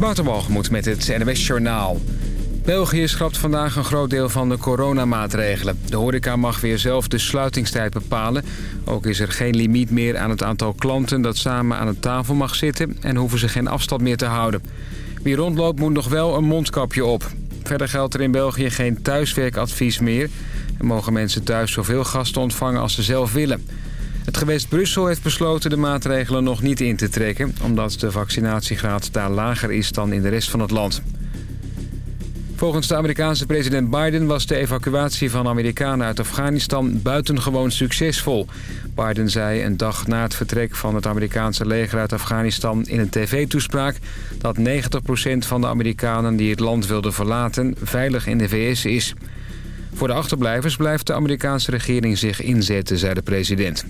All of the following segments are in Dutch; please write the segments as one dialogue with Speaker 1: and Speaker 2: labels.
Speaker 1: Waterbalgemoed met het NWS Journaal. België schrapt vandaag een groot deel van de coronamaatregelen. De horeca mag weer zelf de sluitingstijd bepalen. Ook is er geen limiet meer aan het aantal klanten dat samen aan een tafel mag zitten... en hoeven ze geen afstand meer te houden. Wie rondloopt moet nog wel een mondkapje op. Verder geldt er in België geen thuiswerkadvies meer... en mogen mensen thuis zoveel gasten ontvangen als ze zelf willen... Het gewest Brussel heeft besloten de maatregelen nog niet in te trekken... omdat de vaccinatiegraad daar lager is dan in de rest van het land. Volgens de Amerikaanse president Biden was de evacuatie van Amerikanen uit Afghanistan buitengewoon succesvol. Biden zei een dag na het vertrek van het Amerikaanse leger uit Afghanistan in een tv-toespraak... dat 90% van de Amerikanen die het land wilden verlaten veilig in de VS is. Voor de achterblijvers blijft de Amerikaanse regering zich inzetten, zei de president.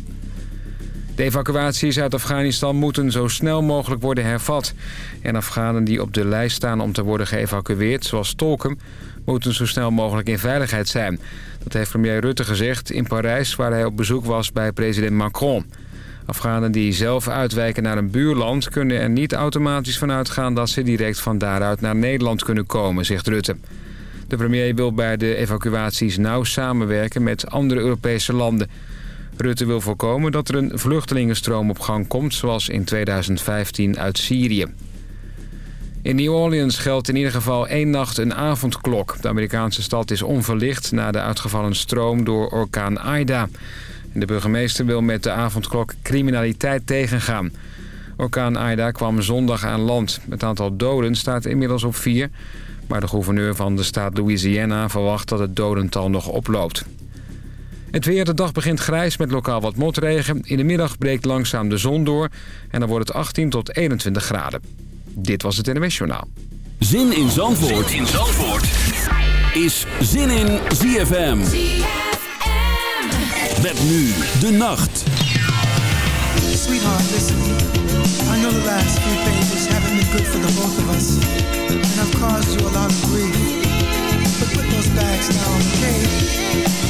Speaker 1: De evacuaties uit Afghanistan moeten zo snel mogelijk worden hervat. En Afghanen die op de lijst staan om te worden geëvacueerd, zoals tolken... moeten zo snel mogelijk in veiligheid zijn. Dat heeft premier Rutte gezegd in Parijs, waar hij op bezoek was bij president Macron. Afghanen die zelf uitwijken naar een buurland... kunnen er niet automatisch van uitgaan dat ze direct van daaruit naar Nederland kunnen komen, zegt Rutte. De premier wil bij de evacuaties nauw samenwerken met andere Europese landen... Rutte wil voorkomen dat er een vluchtelingenstroom op gang komt... zoals in 2015 uit Syrië. In New Orleans geldt in ieder geval één nacht een avondklok. De Amerikaanse stad is onverlicht na de uitgevallen stroom door orkaan Aida. De burgemeester wil met de avondklok criminaliteit tegengaan. Orkaan Aida kwam zondag aan land. Het aantal doden staat inmiddels op vier... maar de gouverneur van de staat Louisiana verwacht dat het dodental nog oploopt. Het weer, de dag begint grijs met lokaal wat motregen. In de middag breekt langzaam de zon door en dan wordt het 18 tot 21 graden. Dit was het NMS Journaal.
Speaker 2: Zin in Zandvoort, zin in Zandvoort. is Zin in ZFM. Met nu de nacht.
Speaker 3: Sweetheart, listen. I know the last few pages haven't been good for the both of us. And I've caused you a lot of grief. But put those bags down, okay?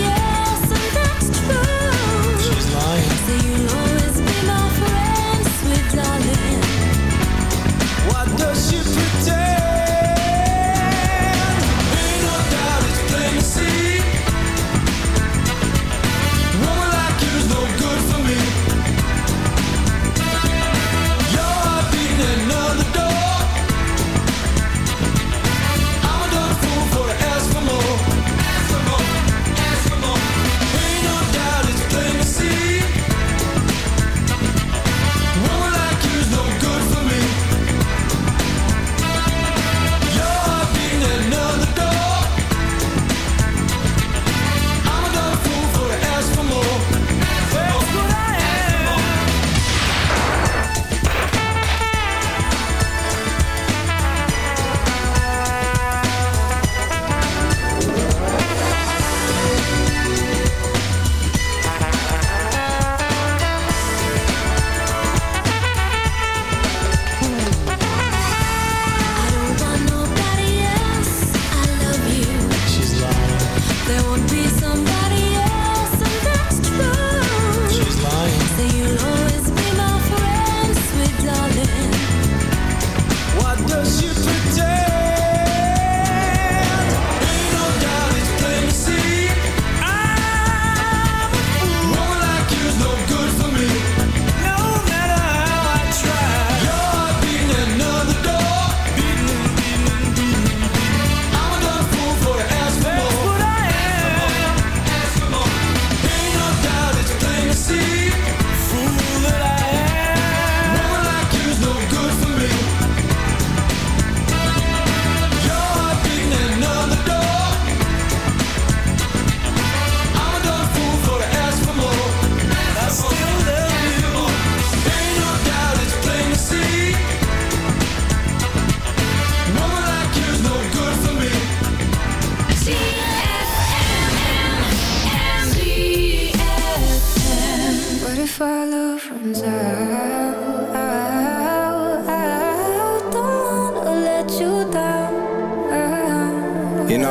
Speaker 4: You
Speaker 5: know,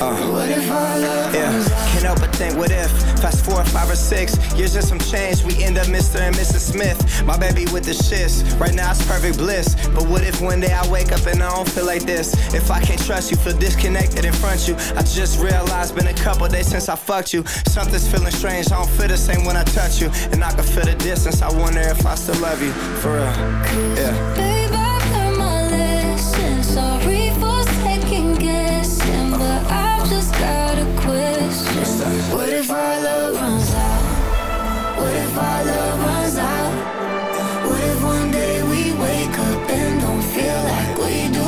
Speaker 5: uh,
Speaker 4: What if our love
Speaker 5: yeah. Can't help but think, what if? Fast forward five or six years and some change, we end up Mr. and Mrs. Smith. My baby with the shits. Right now it's perfect bliss. But what if one day I wake up and I don't feel like this? If I can't trust you, feel disconnected in front of you. I just realized been a couple days since I fucked you. Something's feeling strange. I don't feel the same when I touch you, and I can feel the distance. I wonder if I still love you for real. Yeah.
Speaker 4: Just got a question. What if our love runs out? What if our love runs out? What if one day we wake up and don't feel like we do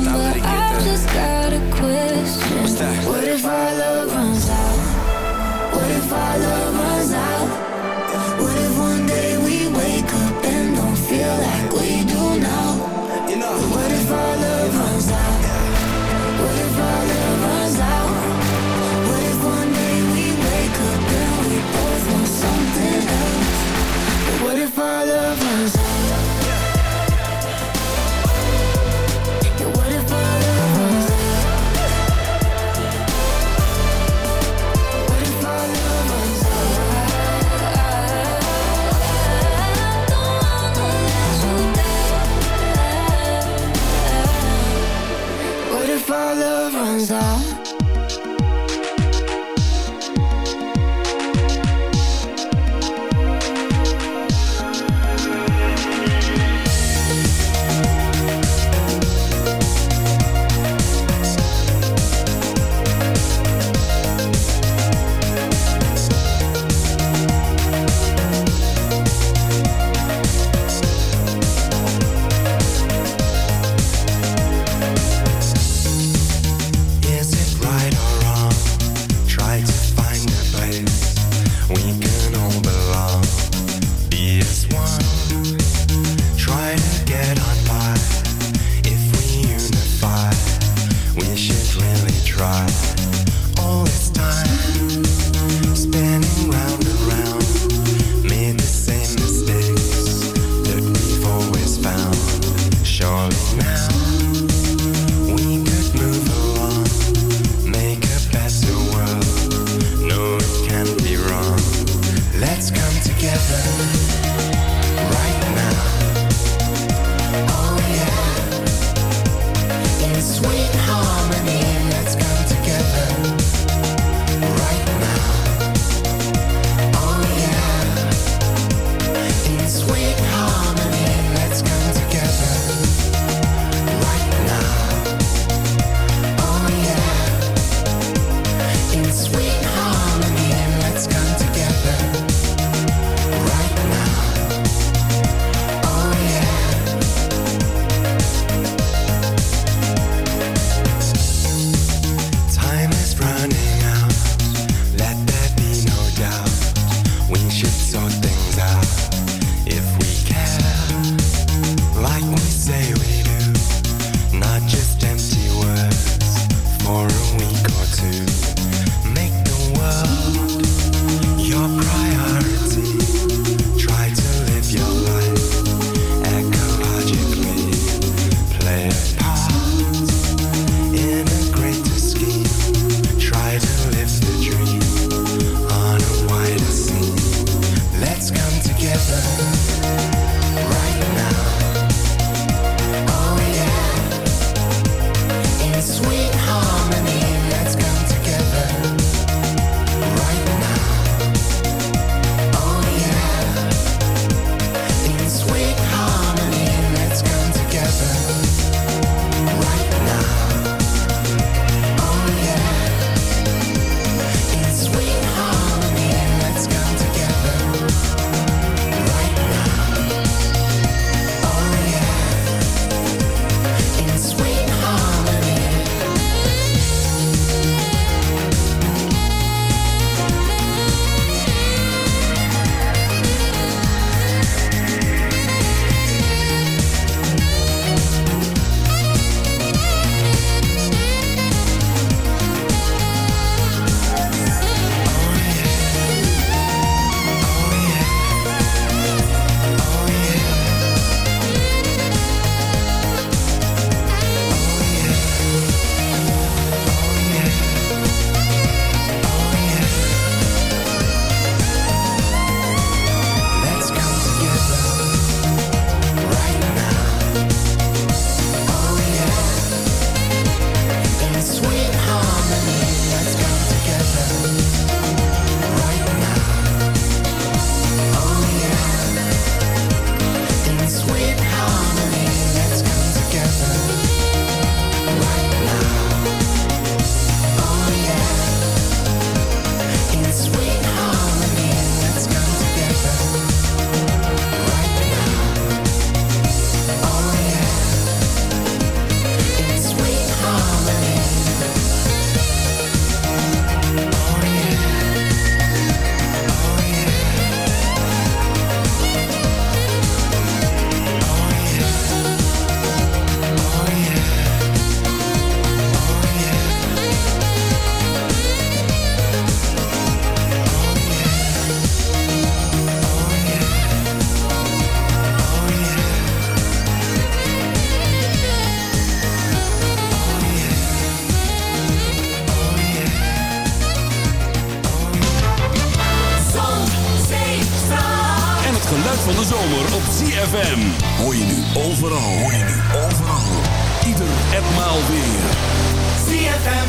Speaker 5: not
Speaker 6: but
Speaker 5: let it get
Speaker 6: I've
Speaker 5: there.
Speaker 6: just got a question.
Speaker 5: What's that?
Speaker 6: What if our love runs out? What if our love runs out?
Speaker 2: alweer. CFM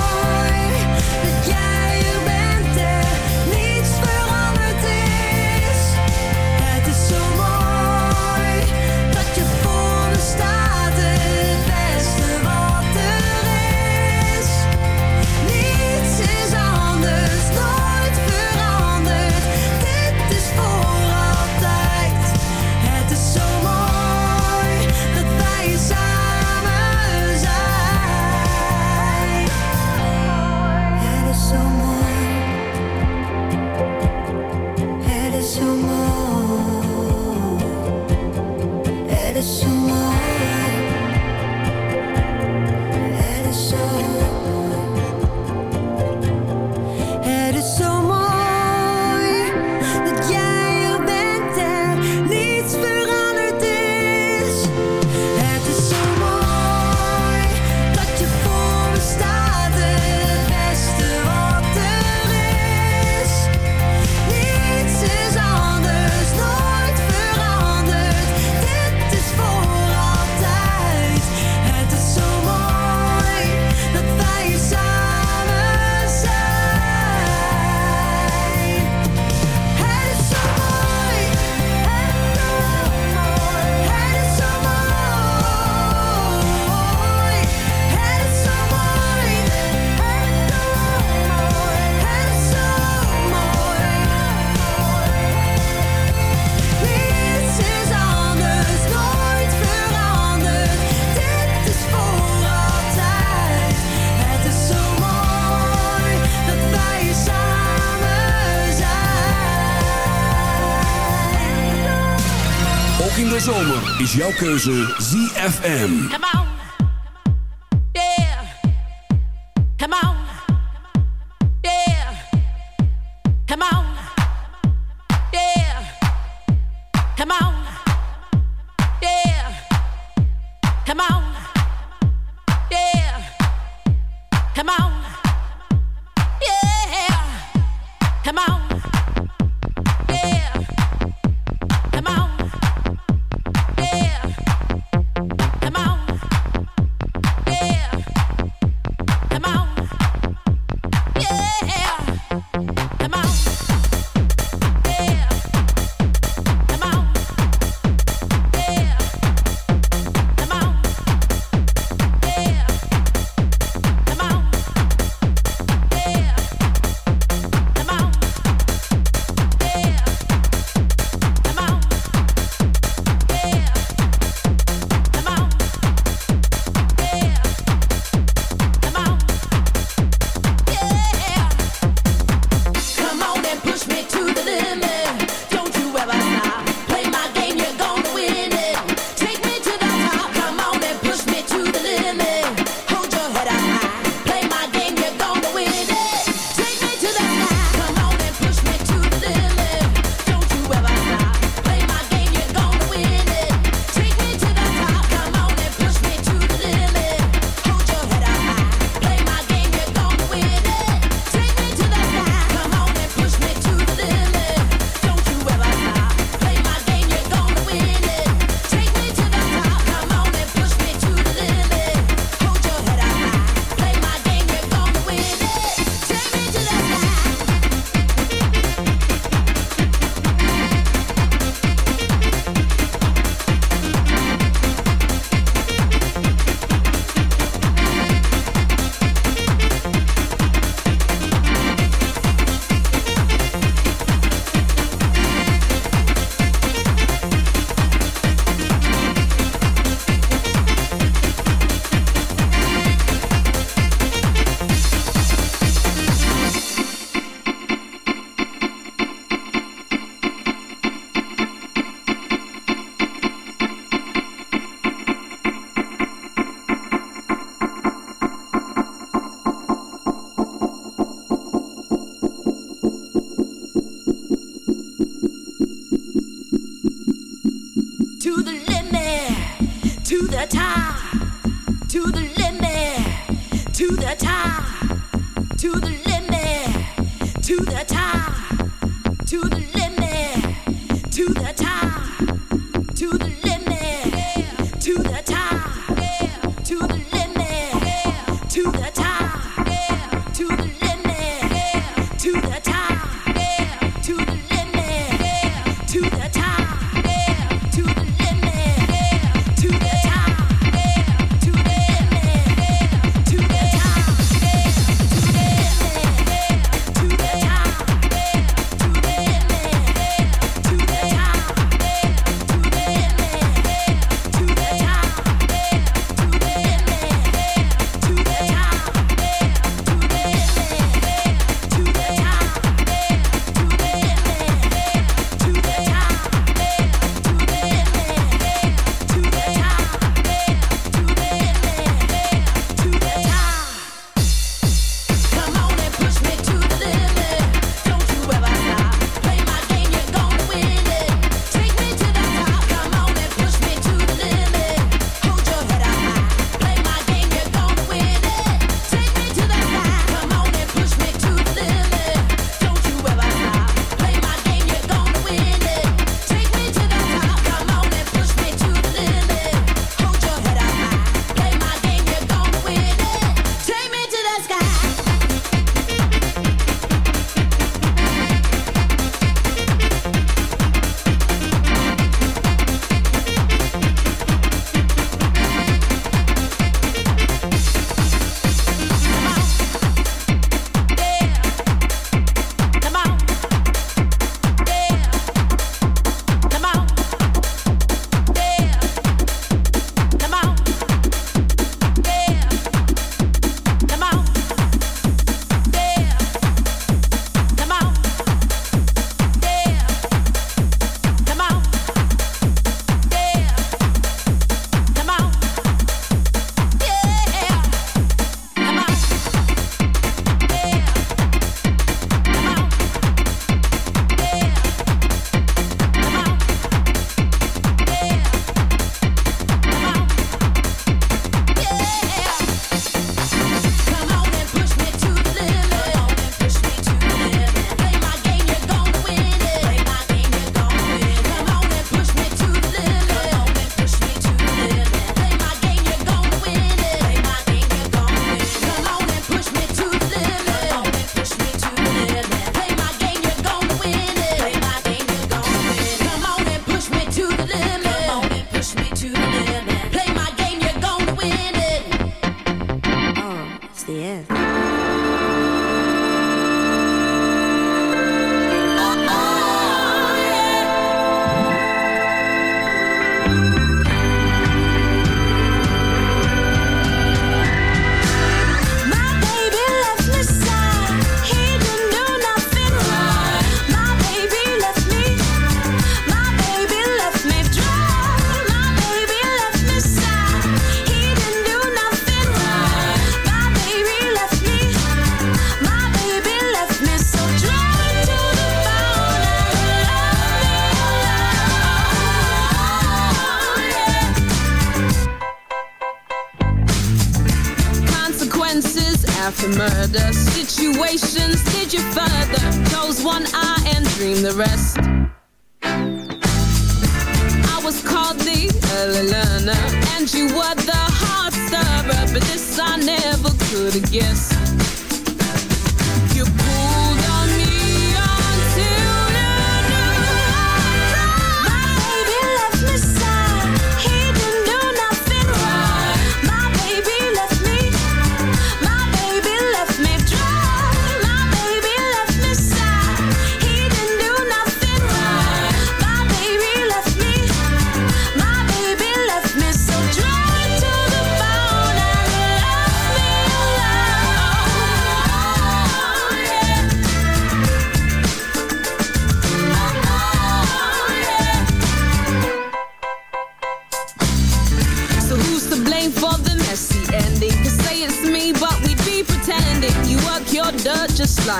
Speaker 7: is jouw keuze ZFM.